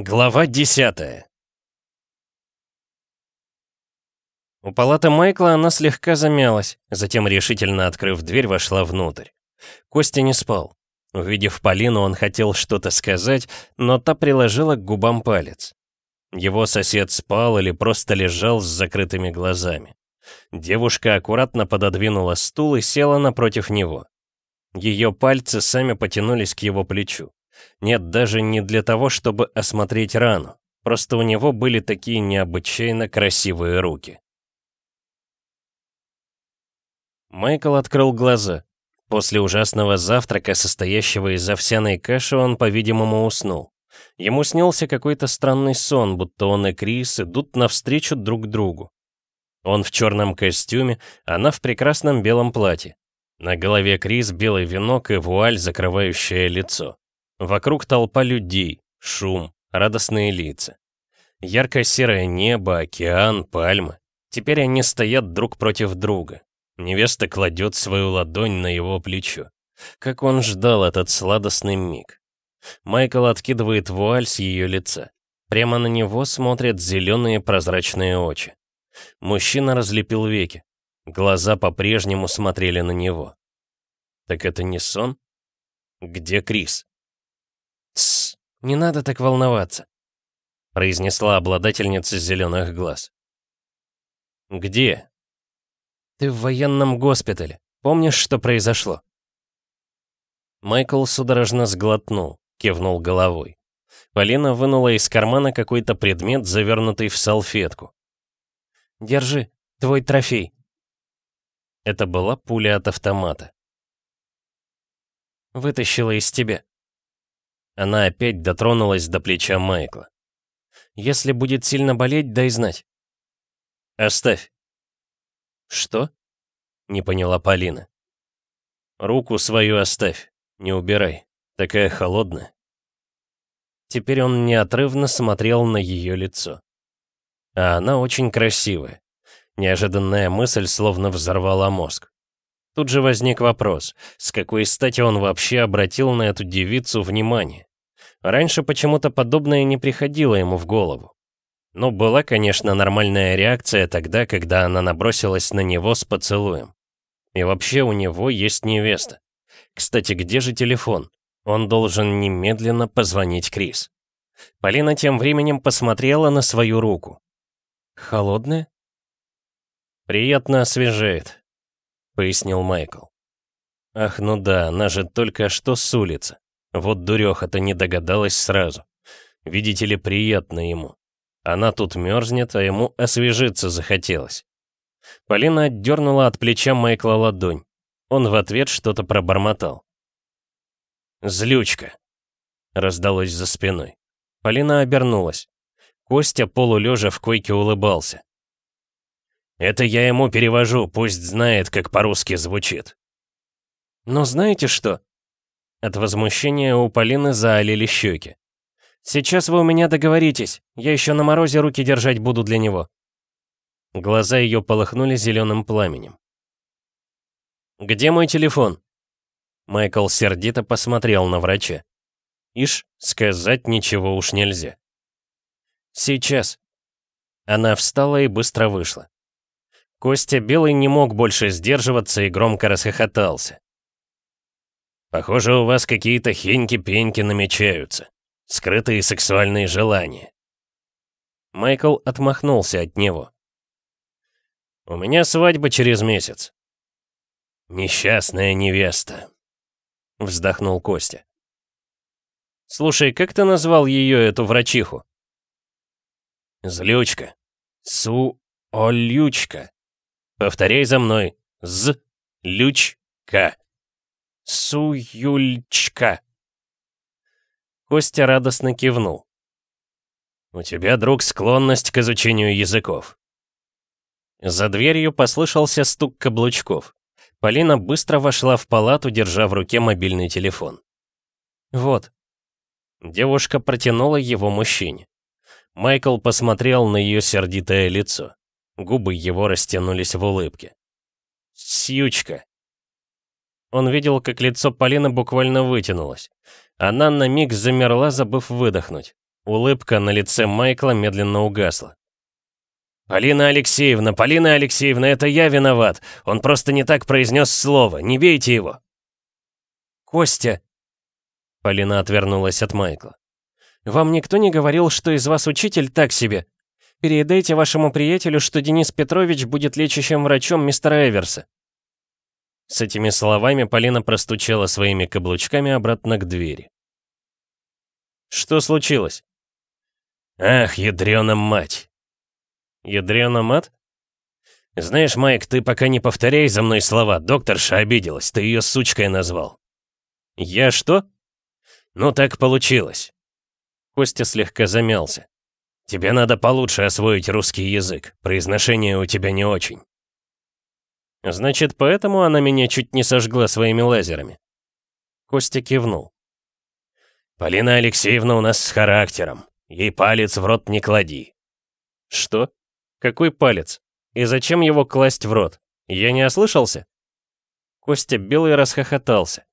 Глава десятая У палаты Майкла она слегка замялась, затем, решительно открыв дверь, вошла внутрь. Костя не спал. Увидев Полину, он хотел что-то сказать, но та приложила к губам палец. Его сосед спал или просто лежал с закрытыми глазами. Девушка аккуратно пододвинула стул и села напротив него. Ее пальцы сами потянулись к его плечу. Нет, даже не для того, чтобы осмотреть рану. Просто у него были такие необычайно красивые руки. Майкл открыл глаза. После ужасного завтрака, состоящего из овсяной каши, он, по-видимому, уснул. Ему снился какой-то странный сон, будто он и Крис идут навстречу друг другу. Он в черном костюме, она в прекрасном белом платье. На голове Крис белый венок и вуаль, закрывающая лицо. Вокруг толпа людей, шум, радостные лица. Ярко-серое небо, океан, пальмы. Теперь они стоят друг против друга. Невеста кладет свою ладонь на его плечо. Как он ждал этот сладостный миг. Майкл откидывает вуаль с ее лица. Прямо на него смотрят зеленые прозрачные очи. Мужчина разлепил веки. Глаза по-прежнему смотрели на него. Так это не сон? Где Крис? «Тссс, не надо так волноваться», — произнесла обладательница зеленых глаз. «Где?» «Ты в военном госпитале. Помнишь, что произошло?» Майкл судорожно сглотнул, кивнул головой. Полина вынула из кармана какой-то предмет, завернутый в салфетку. «Держи, твой трофей». Это была пуля от автомата. «Вытащила из тебя», она опять дотронулась до плеча Майкла. «Если будет сильно болеть, дай знать». «Оставь». «Что?» — не поняла Полина. «Руку свою оставь, не убирай. Такая холодная». Теперь он неотрывно смотрел на ее лицо. А она очень красивая. Неожиданная мысль словно взорвала мозг. Тут же возник вопрос, с какой стати он вообще обратил на эту девицу внимание? Раньше почему-то подобное не приходило ему в голову. Но была, конечно, нормальная реакция тогда, когда она набросилась на него с поцелуем. И вообще у него есть невеста. Кстати, где же телефон? Он должен немедленно позвонить Крис. Полина тем временем посмотрела на свою руку. «Холодная?» «Приятно освежает», — пояснил Майкл. «Ах, ну да, она же только что с улицы. Вот дуреха-то не догадалась сразу. Видите ли, приятно ему. Она тут мерзнет, а ему освежиться захотелось. Полина отдернула от плеча Майкла ладонь. Он в ответ что-то пробормотал. «Злючка!» — раздалось за спиной. Полина обернулась. Костя, полулежа в койке, улыбался. «Это я ему перевожу, пусть знает, как по-русски звучит». «Но знаете что?» От возмущения у Полины заолели щеки. «Сейчас вы у меня договоритесь. Я еще на морозе руки держать буду для него». Глаза ее полыхнули зеленым пламенем. «Где мой телефон?» Майкл сердито посмотрел на врача. Ишь, сказать ничего уж нельзя. «Сейчас». Она встала и быстро вышла. Костя Белый не мог больше сдерживаться и громко расхохотался. Похоже, у вас какие-то хеньки-пеньки намечаются. Скрытые сексуальные желания. Майкл отмахнулся от него. «У меня свадьба через месяц». «Несчастная невеста», — вздохнул Костя. «Слушай, как ты назвал ее, эту врачиху?» «Злючка. Су-олючка. Повторяй за мной. З-лючка». Суюльчка. Костя радостно кивнул. «У тебя, друг, склонность к изучению языков». За дверью послышался стук каблучков. Полина быстро вошла в палату, держа в руке мобильный телефон. «Вот». Девушка протянула его мужчине. Майкл посмотрел на ее сердитое лицо. Губы его растянулись в улыбке. «Сьючка», он видел, как лицо Полины буквально вытянулось. Она на миг замерла, забыв выдохнуть. Улыбка на лице Майкла медленно угасла. «Полина Алексеевна, Полина Алексеевна, это я виноват. Он просто не так произнес слово. Не бейте его». «Костя!» Полина отвернулась от Майкла. «Вам никто не говорил, что из вас учитель так себе? Передайте вашему приятелю, что Денис Петрович будет лечащим врачом мистера Эверса». С этими словами Полина простучала своими каблучками обратно к двери. «Что случилось?» «Ах, ядрёна мать!» «Ядрёна мать? «Знаешь, Майк, ты пока не повторяй за мной слова, докторша обиделась, ты её сучкой назвал». «Я что?» «Ну так получилось». Костя слегка замялся. «Тебе надо получше освоить русский язык, произношение у тебя не очень». «Значит, поэтому она меня чуть не сожгла своими лазерами?» Костя кивнул. «Полина Алексеевна у нас с характером. Ей палец в рот не клади». «Что? Какой палец? И зачем его класть в рот? Я не ослышался?» Костя белый расхохотался.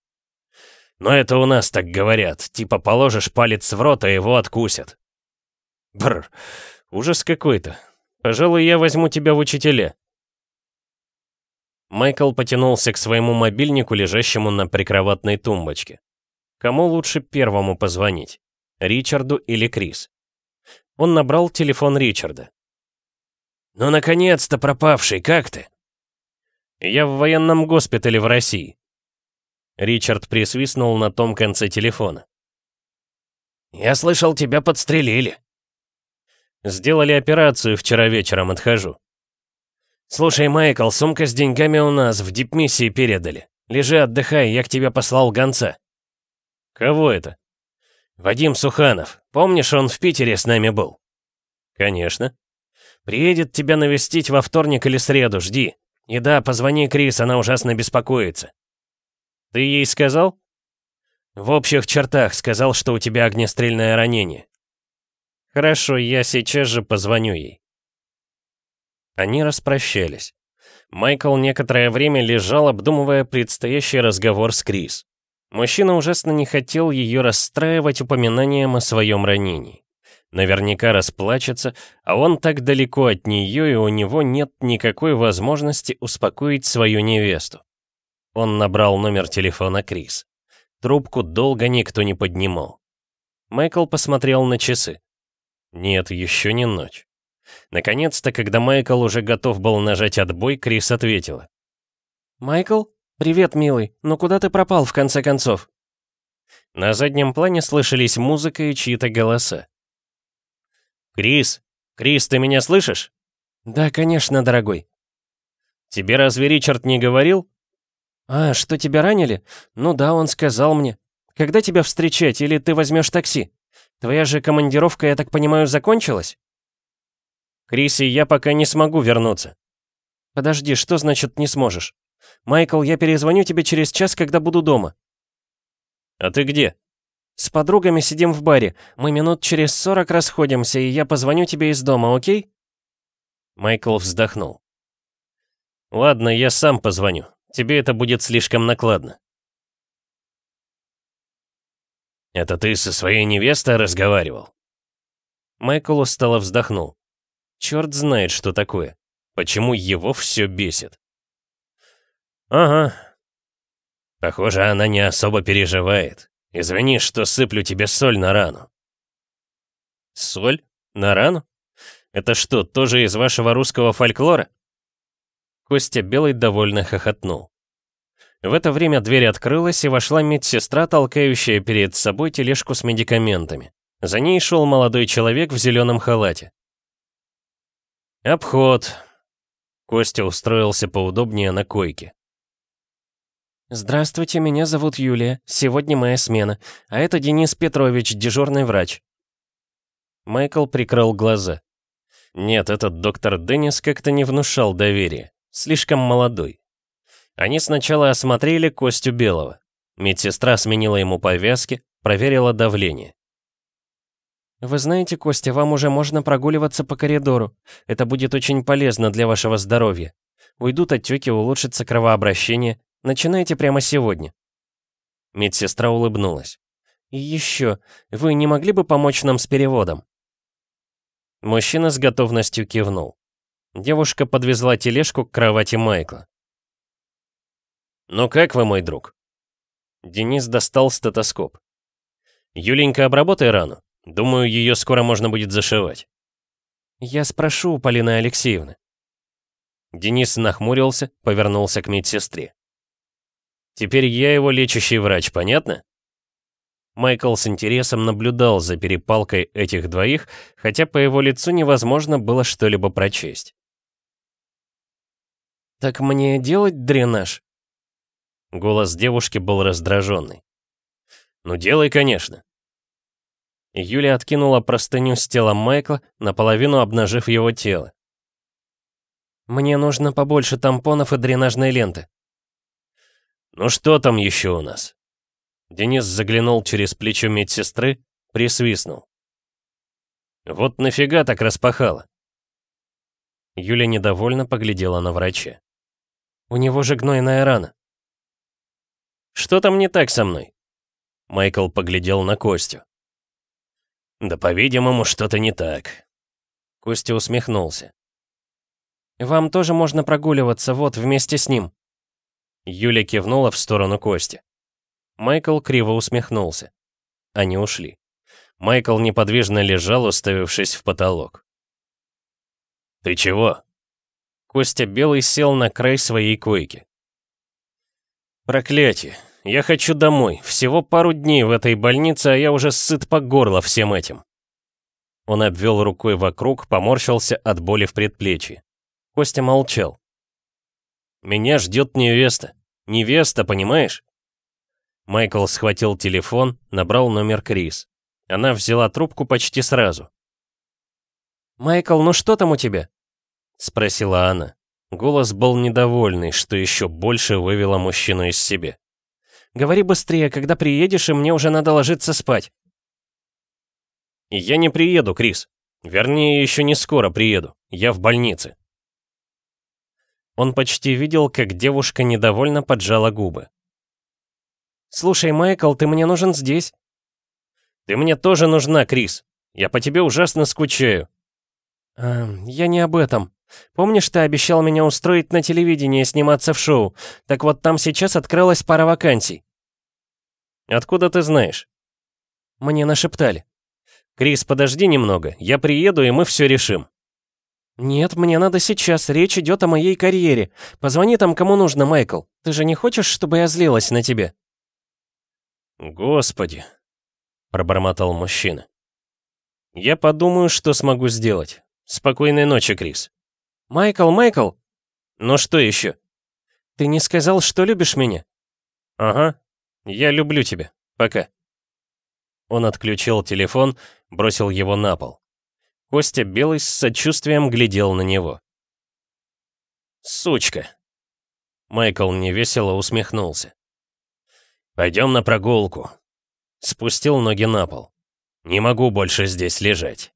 «Но это у нас так говорят, типа положишь палец в рот, а его откусят». Бррр, ужас какой-то. Пожалуй, я возьму тебя в учителя. Майкл потянулся к своему мобильнику, лежащему на прикроватной тумбочке. Кому лучше первому позвонить? Ричарду или Крис? Он набрал телефон Ричарда. «Ну, наконец-то, пропавший, как ты?» «Я в военном госпитале в России». Ричард присвистнул на том конце телефона. «Я слышал, тебя подстрелили». «Сделали операцию вчера вечером, отхожу». «Слушай, Майкл, сумка с деньгами у нас в дипмиссии передали. Лежи, отдыхай, я к тебе послал гонца». «Кого это?» «Вадим Суханов. Помнишь, он в Питере с нами был?» «Конечно». «Приедет тебя навестить во вторник или среду, жди. И да, позвони Крис, она ужасно беспокоится». «Ты ей сказал?» «В общих чертах сказал, что у тебя огнестрельное ранение». «Хорошо, я сейчас же позвоню ей». Они распрощались. Майкл некоторое время лежал, обдумывая предстоящий разговор с Крис. Мужчина ужасно не хотел ее расстраивать упоминанием о своем ранении. Наверняка расплачется, а он так далеко от нее, и у него нет никакой возможности успокоить свою невесту. Он набрал номер телефона Крис. Трубку долго никто не поднимал. Майкл посмотрел на часы. Нет, еще не ночь. Наконец-то, когда Майкл уже готов был нажать отбой, Крис ответила. «Майкл? Привет, милый. Ну куда ты пропал, в конце концов?» На заднем плане слышались музыка и чьи-то голоса. «Крис! Крис, ты меня слышишь?» «Да, конечно, дорогой». «Тебе разве Ричард не говорил?» «А, что тебя ранили? Ну да, он сказал мне. Когда тебя встречать, или ты возьмешь такси? Твоя же командировка, я так понимаю, закончилась?» Криси, я пока не смогу вернуться». «Подожди, что значит не сможешь? Майкл, я перезвоню тебе через час, когда буду дома». «А ты где?» «С подругами сидим в баре. Мы минут через сорок расходимся, и я позвоню тебе из дома, окей?» Майкл вздохнул. «Ладно, я сам позвоню. Тебе это будет слишком накладно». «Это ты со своей невестой разговаривал?» Майкл устало вздохнул. Черт знает, что такое. Почему его все бесит. Ага. Похоже, она не особо переживает. Извини, что сыплю тебе соль на рану. Соль? На рану? Это что, тоже из вашего русского фольклора? Костя Белый довольно хохотнул. В это время дверь открылась, и вошла медсестра, толкающая перед собой тележку с медикаментами. За ней шел молодой человек в зеленом халате. «Обход». Костя устроился поудобнее на койке. «Здравствуйте, меня зовут Юлия. Сегодня моя смена. А это Денис Петрович, дежурный врач». Майкл прикрыл глаза. Нет, этот доктор Деннис как-то не внушал доверия. Слишком молодой. Они сначала осмотрели Костю Белого. Медсестра сменила ему повязки, проверила давление. «Вы знаете, Костя, вам уже можно прогуливаться по коридору. Это будет очень полезно для вашего здоровья. Уйдут отеки, улучшится кровообращение. Начинайте прямо сегодня». Медсестра улыбнулась. И еще, вы не могли бы помочь нам с переводом?» Мужчина с готовностью кивнул. Девушка подвезла тележку к кровати Майкла. «Ну как вы, мой друг?» Денис достал стетоскоп. «Юленька, обработай рану. Думаю, ее скоро можно будет зашивать». «Я спрошу у Полины Алексеевны». Денис нахмурился, повернулся к медсестре. «Теперь я его лечащий врач, понятно?» Майкл с интересом наблюдал за перепалкой этих двоих, хотя по его лицу невозможно было что-либо прочесть. «Так мне делать дренаж?» Голос девушки был раздраженный. «Ну делай, конечно». Юля откинула простыню с тела Майкла, наполовину обнажив его тело. «Мне нужно побольше тампонов и дренажной ленты». «Ну что там еще у нас?» Денис заглянул через плечо медсестры, присвистнул. «Вот нафига так распахала?» Юля недовольно поглядела на врача. «У него же гнойная рана». «Что там не так со мной?» Майкл поглядел на Костю. «Да, по-видимому, что-то не так». Костя усмехнулся. «Вам тоже можно прогуливаться, вот, вместе с ним». Юля кивнула в сторону Кости. Майкл криво усмехнулся. Они ушли. Майкл неподвижно лежал, уставившись в потолок. «Ты чего?» Костя Белый сел на край своей койки. «Проклятие! Я хочу домой. Всего пару дней в этой больнице, а я уже сыт по горло всем этим». Он обвел рукой вокруг, поморщился от боли в предплечье. Костя молчал. «Меня ждет невеста. Невеста, понимаешь?» Майкл схватил телефон, набрал номер Крис. Она взяла трубку почти сразу. «Майкл, ну что там у тебя?» — спросила она. Голос был недовольный, что еще больше вывело мужчину из себя. «Говори быстрее, когда приедешь, и мне уже надо ложиться спать». «Я не приеду, Крис. Вернее, еще не скоро приеду. Я в больнице». Он почти видел, как девушка недовольно поджала губы. «Слушай, Майкл, ты мне нужен здесь». «Ты мне тоже нужна, Крис. Я по тебе ужасно скучаю». «А, я не об этом. Помнишь, ты обещал меня устроить на телевидении сниматься в шоу? Так вот там сейчас открылась пара вакансий». «Откуда ты знаешь?» «Мне нашептали». «Крис, подожди немного. Я приеду, и мы все решим». «Нет, мне надо сейчас. Речь идет о моей карьере. Позвони там кому нужно, Майкл. Ты же не хочешь, чтобы я злилась на тебя?» «Господи!» — пробормотал мужчина. «Я подумаю, что смогу сделать. Спокойной ночи, Крис». «Майкл, Майкл!» «Ну что еще?» «Ты не сказал, что любишь меня?» «Ага. Я люблю тебя. Пока». Он отключил телефон, бросил его на пол. Костя Белый с сочувствием глядел на него. «Сучка!» Майкл невесело усмехнулся. «Пойдем на прогулку». Спустил ноги на пол. «Не могу больше здесь лежать».